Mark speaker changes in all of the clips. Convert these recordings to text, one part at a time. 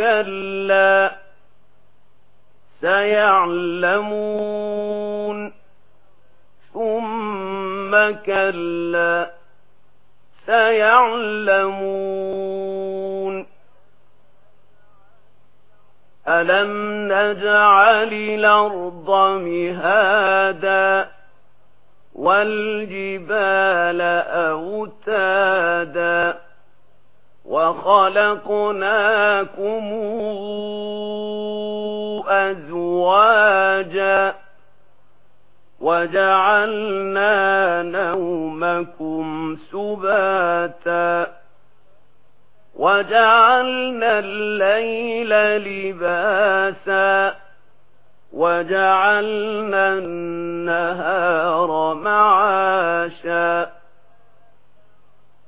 Speaker 1: كلا سيعلمون ثم كلا سيعلمون ألم نجعل الأرض مهادا والجبال أوتادا وَخَلَقْنَاكُمْ أَزْوَاجًا وَجَعَلْنَا نَوْمَكُمْ سُبَاتًا وَجَعَلْنَا اللَّيْلَ لِبَاسًا وَجَعَلْنَا النَّهَارَ مَعَاشًا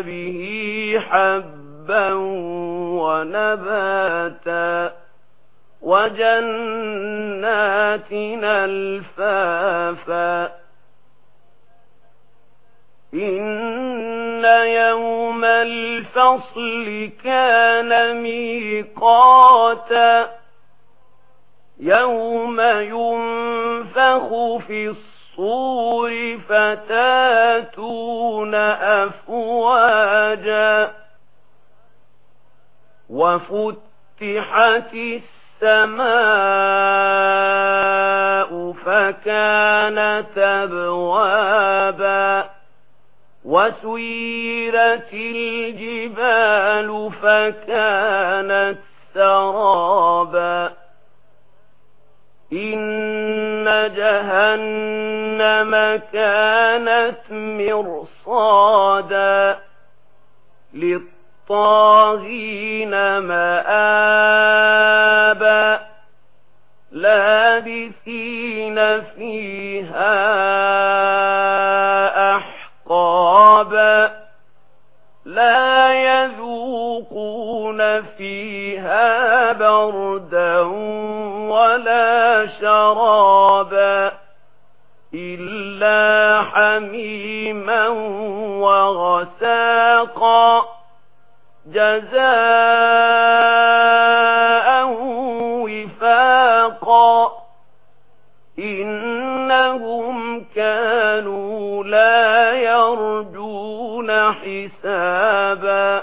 Speaker 1: به حبا ونباتا وجناتنا الفافا إن يوم الفصل كان ميقاتا يوم ينفخ في الصلاة الصور فتاتون أفواجا وفتحت السماء فكانت أبوابا وسيرت الجبال فكانت سرابا إن جهنم كانت مرصادا للطاغين مآبا لابثين فيها أحقابا لا يذوقون فيها بردا ولا شرابا إلا حميما وغساقا جزاء وفاقا إنهم كانوا لا يرجون حسابا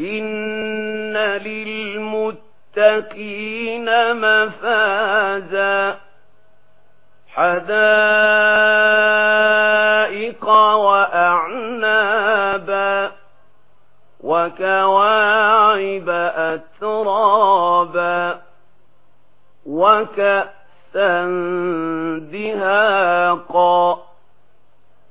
Speaker 1: إن للمتقين مفازا حدائق وأعنابا وكواعب أترابا وكأسا دهاقا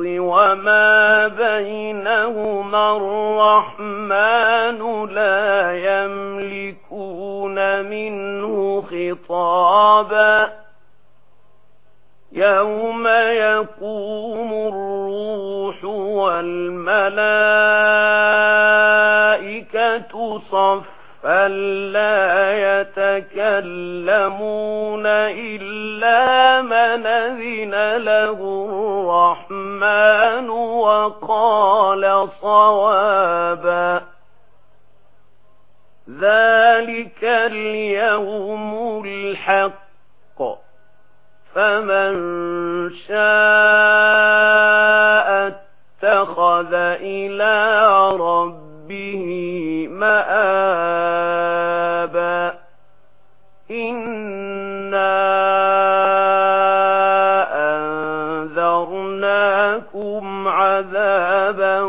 Speaker 1: الْأَرْضِ وَمَا بَيْنَهُمَا الرَّحْمَنُ لَا يَمْلِكُونَ مِنْهُ خِطَابًا. يَوْمَ يَقُومُ الرُّوحُ وَالْمَلَائِكَةُ ألا يتكلمون إلا من ذن له الرحمن وقال صوابا ذلك اليوم الحق فمن شاء اتخذ إلى رب به مآبا إنا أنذرناكم عذابا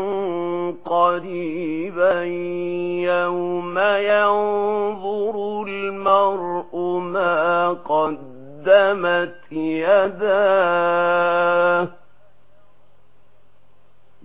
Speaker 1: قريبا يوم ينظر المرء ما قدمت يداه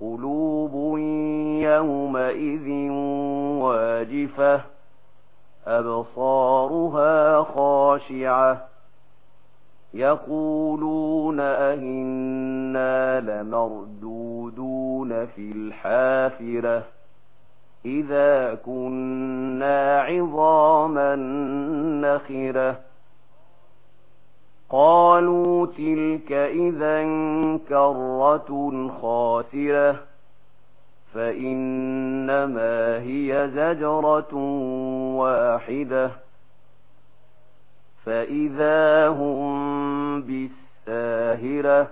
Speaker 1: قلوب يومئذ واجفة أبصارها خاشعة. يقولون أهنا لمردودون في الحافرة إذا كنا عظاما نخرة. قالوا تلك إذا كرة خاسرة فإنما هي زجرة واحدة. فإذا هم بالساهرة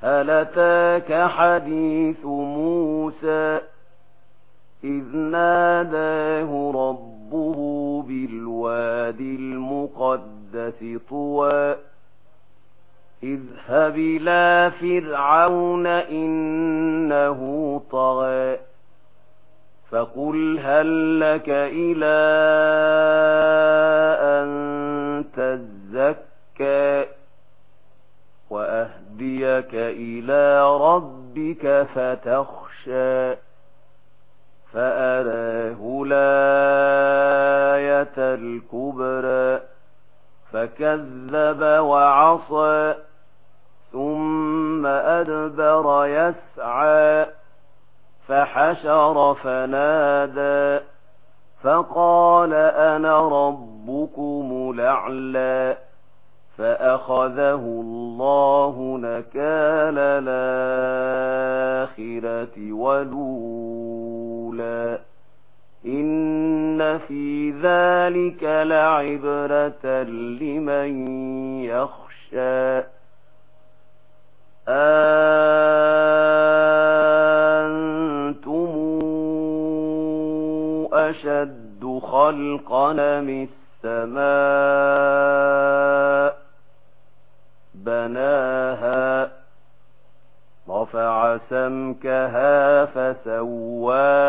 Speaker 1: هل أتاك حديث موسى؟ إذ ناداه ربه بالواد المقدس. الْعِدَّةِ طُوًى اذهب إلى فرعون إنه طغى فقل هل لك إلى أن تزكى وأهديك إلى ربك فتخشى فأراه لاية الكبرى فكذب وعصى ثم أدبر يسعى فحشر فنادى فقال أنا ربكم الْأَعْلَى فأخذه الله نكال الآخرة ولولا إن في ذلك لعبرة لمن يخشى أنتم أشد خلقنا من السماء بناها رفع سمكها فسواها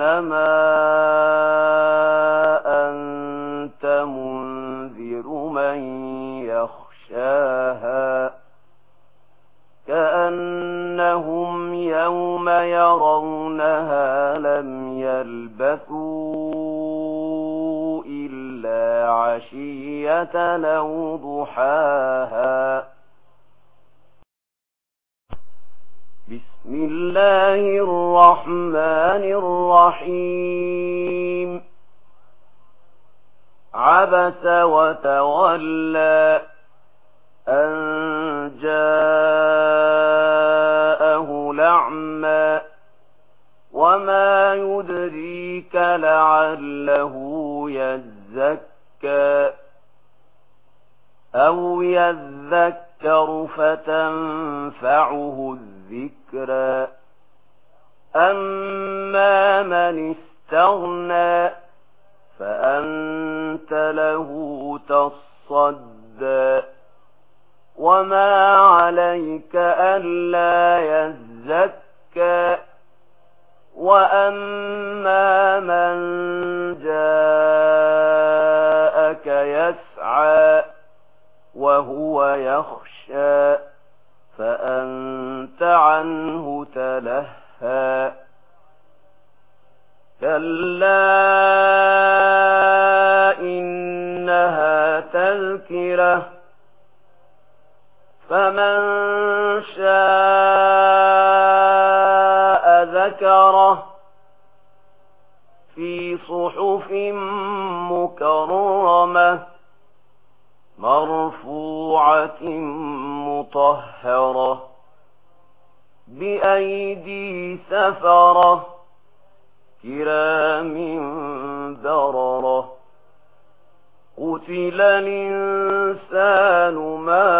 Speaker 1: إنما أنت منذر من يخشاها كأنهم يوم يرونها لم يلبثوا إلا عشية لو ضحاها بسم الله الرحمن الرحيم. عبس وتولى أن جاءه لعما وما يدريك لعله يزكى أو يذكر فتنفعه الذكر. الذكرى أما من استغنى فأنت له تصدى وما عليك ألا يزكى وأما من جاءك يسعى وهو يخشى فأنت عنه تلهى. كلا إنها تذكرة فمن شاء ذكره في صحف مكرمة مرفوعة مطهرة بأيدي سفرة كرام ذررة قتل الإنسان ما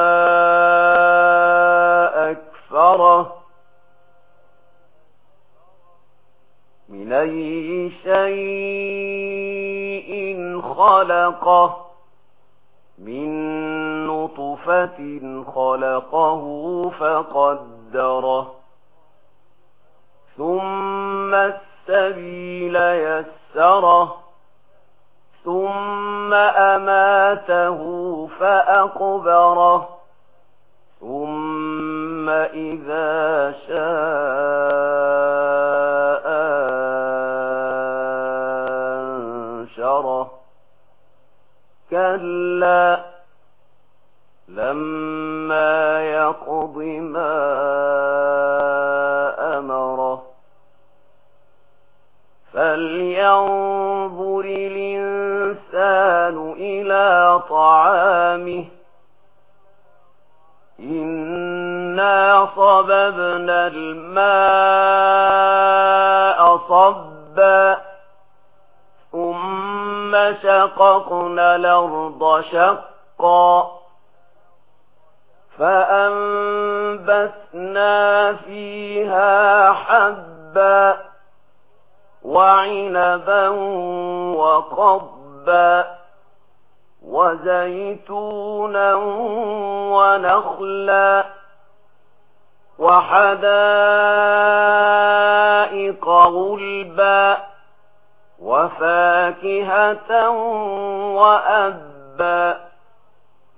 Speaker 1: أكفره من أي شيء خلقه من نُطْفَةٍ خَلَقَهُ فَقَدَّرَهُ ثُمَّ السَّبِيلَ يَسَّرَهُ ثُمَّ أَمَاتَهُ فَأَقْبَرَهُ ثُمَّ إِذَا شَاءَ أَنشَرَهُ كَلَّا فلما يقض ما أمره فلينظر الإنسان إلى طعامه إنا صببنا الماء صبا ثم شققنا الأرض شقا فأنبثنا فيها حبا وعنبا وقبا وزيتونا ونخلا وحدائق غلبا وفاكهة وأبا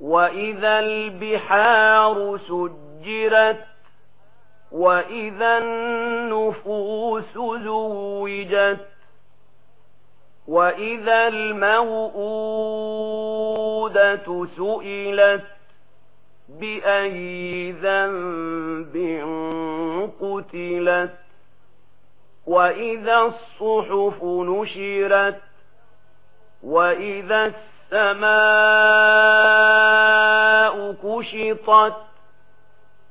Speaker 1: وَإِذَا الْبِحَارُ سُجِّرَتْ وَإِذَا النُّفُوسُ زُوِّجَتْ وَإِذَا الْمَوْءُودَةُ سُئِلَتْ بِأَيِّ ذَنبٍ قُتِلَتْ وَإِذَا الصُّحُفُ نُشِرَتْ وَإِذَا السلام السماء كشطت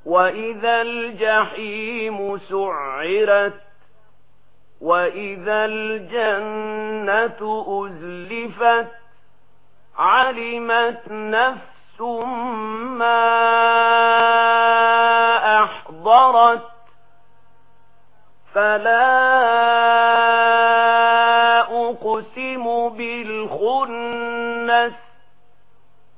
Speaker 1: وإذا الجحيم سعرت وإذا الجنة أزلفت علمت نفس ما أحضرت فلا أقسم بالخنة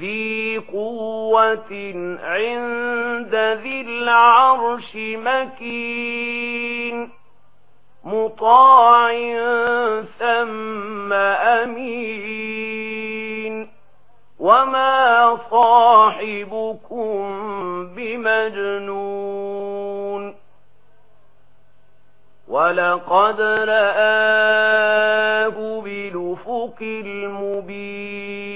Speaker 1: ذي قوة عند ذي العرش مكين مطاع ثم أمين وما صاحبكم بمجنون ولقد رآه بلفق المبين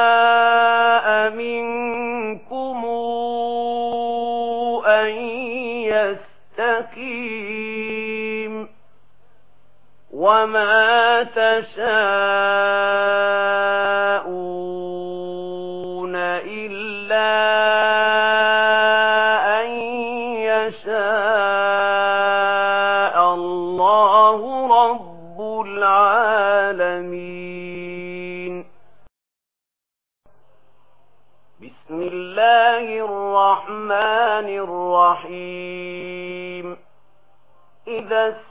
Speaker 1: وما تشاءون إلا أن يشاء الله رب العالمين. بسم الله الرحمن الرحيم. إذا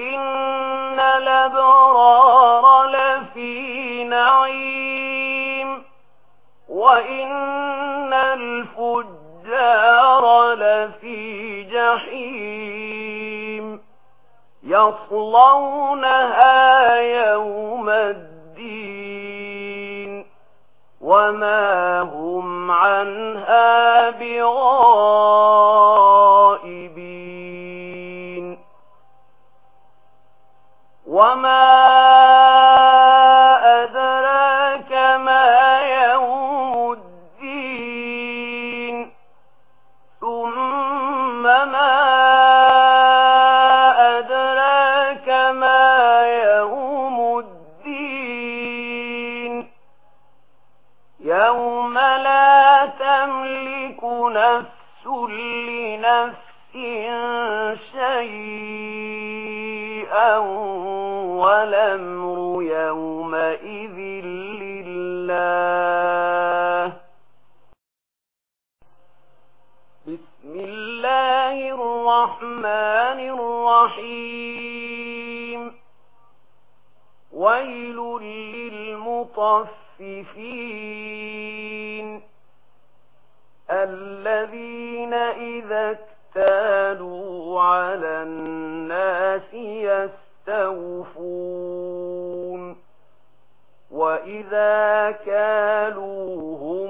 Speaker 1: إن الأبرار لفي نعيم وإن الفجار لفي جحيم يصلونها يوم الدين وما هم عنها بغار وما الرحمن الرحيم. ويل للمطففين الذين إذا اكتالوا على الناس يستوفون. وإذا كالوهم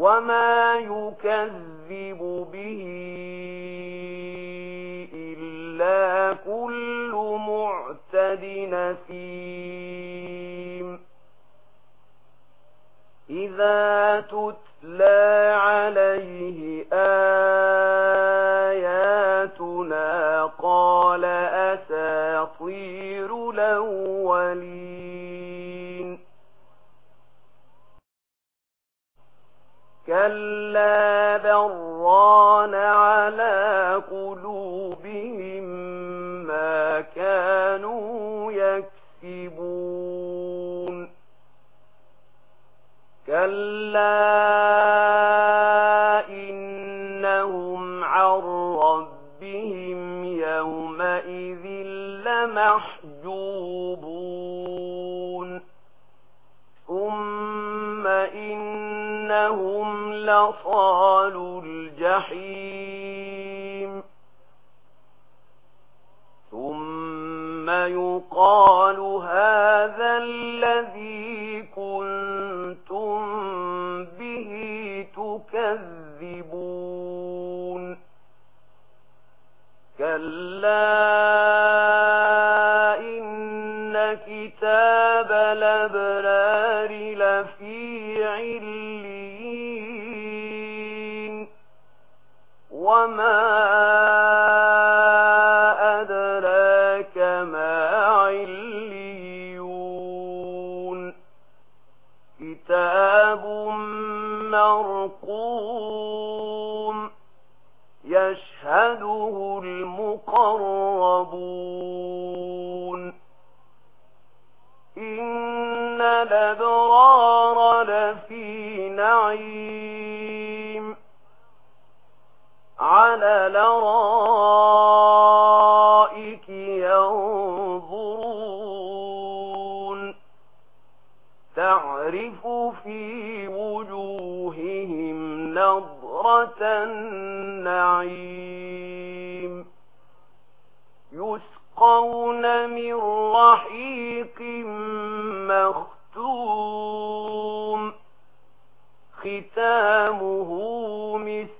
Speaker 1: وما يكذب به إلا كل معتد نسيم إذا تتلى عليه آه كلا بران على قلوبهم ما كانوا يكسبون كلا إنهم لصال الجحيم ثم يقال هذا الذي كنتم به تكذبون كلا إن كتاب لبرا وما أدراك ما عليون كتاب مرقوم يشهده المقربون إن الأبرار لفي نعيم على لرائك ينظرون تعرف في وجوههم نظرة النعيم يسقون من رحيق مختوم ختامه مثل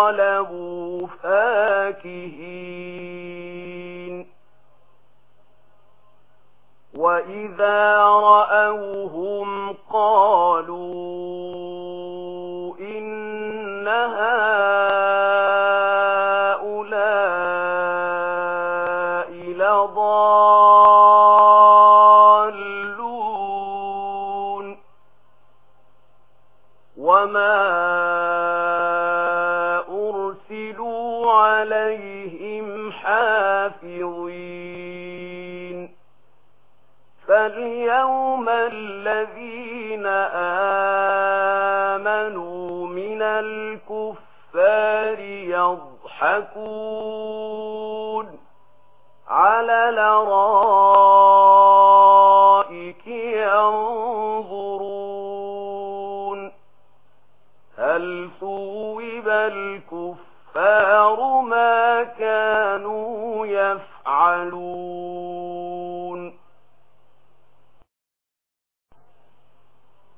Speaker 1: وانقلبوا فاكهين وإذا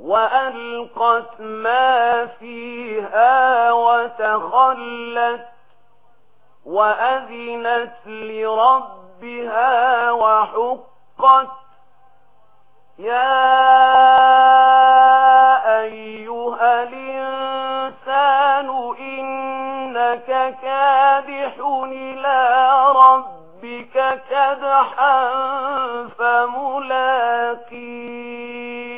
Speaker 1: وألقت ما فيها وتخلت وأذنت لربها وحقت يا أيها الإنسان إنك كادح إلى ربك كدحا فملاقيه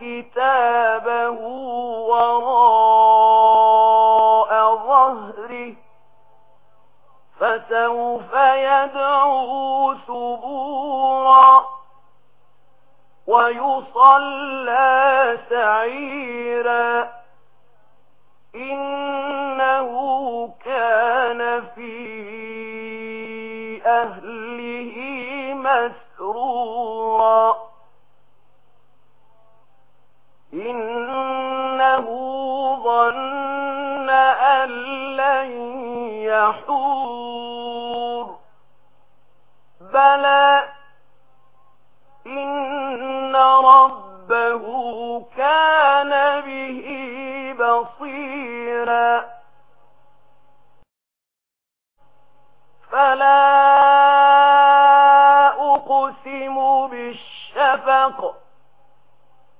Speaker 1: كتابه وراء ظهره فسوف يدعو ثبورا ويصلى سعيرا إنه كان في أهله مسرورا إنه ظن أن لن يحور. بلى إن ربه كان به بصيرا. فلا أقسم بالشفق.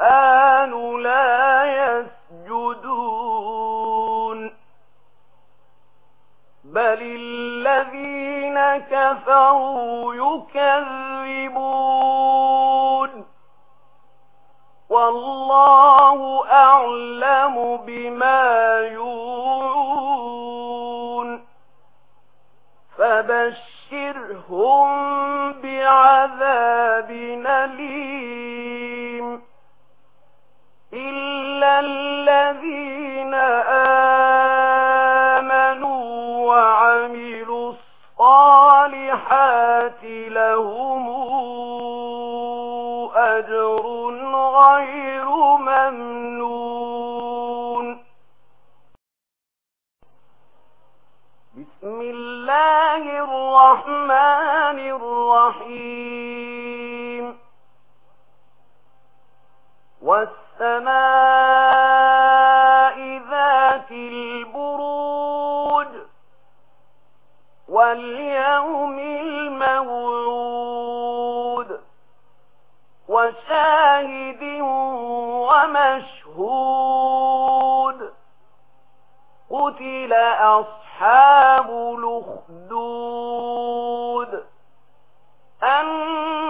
Speaker 1: الآن لا يسجدون. بل الذين كفروا يكذبون. والله أعلم بما يوعون. فبشرهم بعذاب نليم إلا الذين آمنوا وعملوا الصالحات لهم أجر غير ممنون. بسم الله الرحمن الرحيم. والسماء ذات البروج واليوم المولود وشاهد ومشهود قتل أصحاب لخدود أن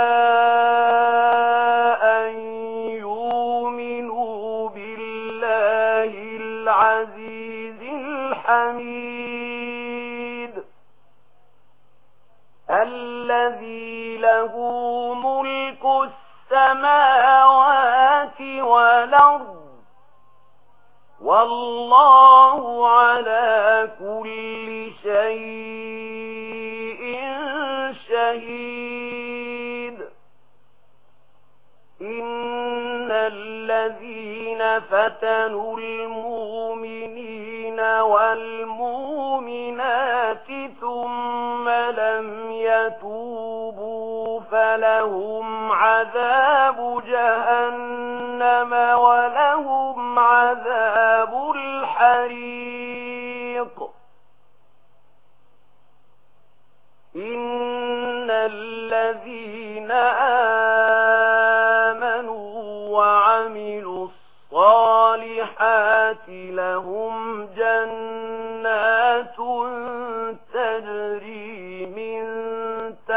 Speaker 1: الحميد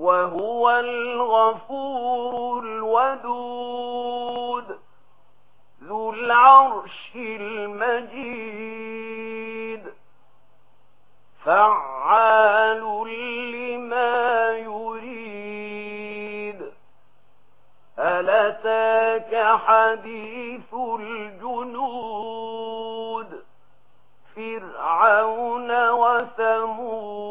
Speaker 1: وهو الغفور الودود ذو العرش المجيد. فعال لما يريد. ألتاك حديث الجنود؟ فرعون وثمود.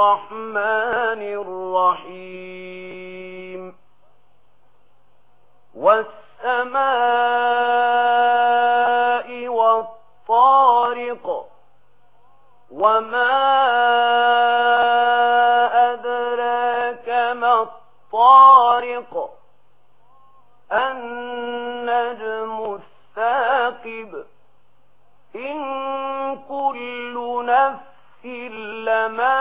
Speaker 1: الرحمن الرحيم. والسماء والطارق وما أدراك ما الطارق. النجم الثاقب. إن كل نفس إلا ما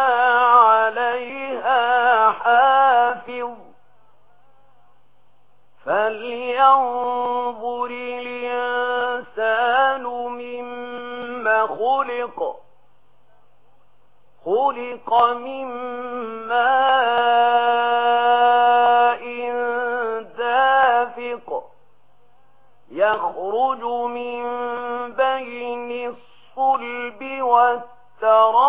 Speaker 1: عليها حافظ. فلينظر الإنسان مما خلق. خلق مما دافق. يخرج من بين الصلب والترى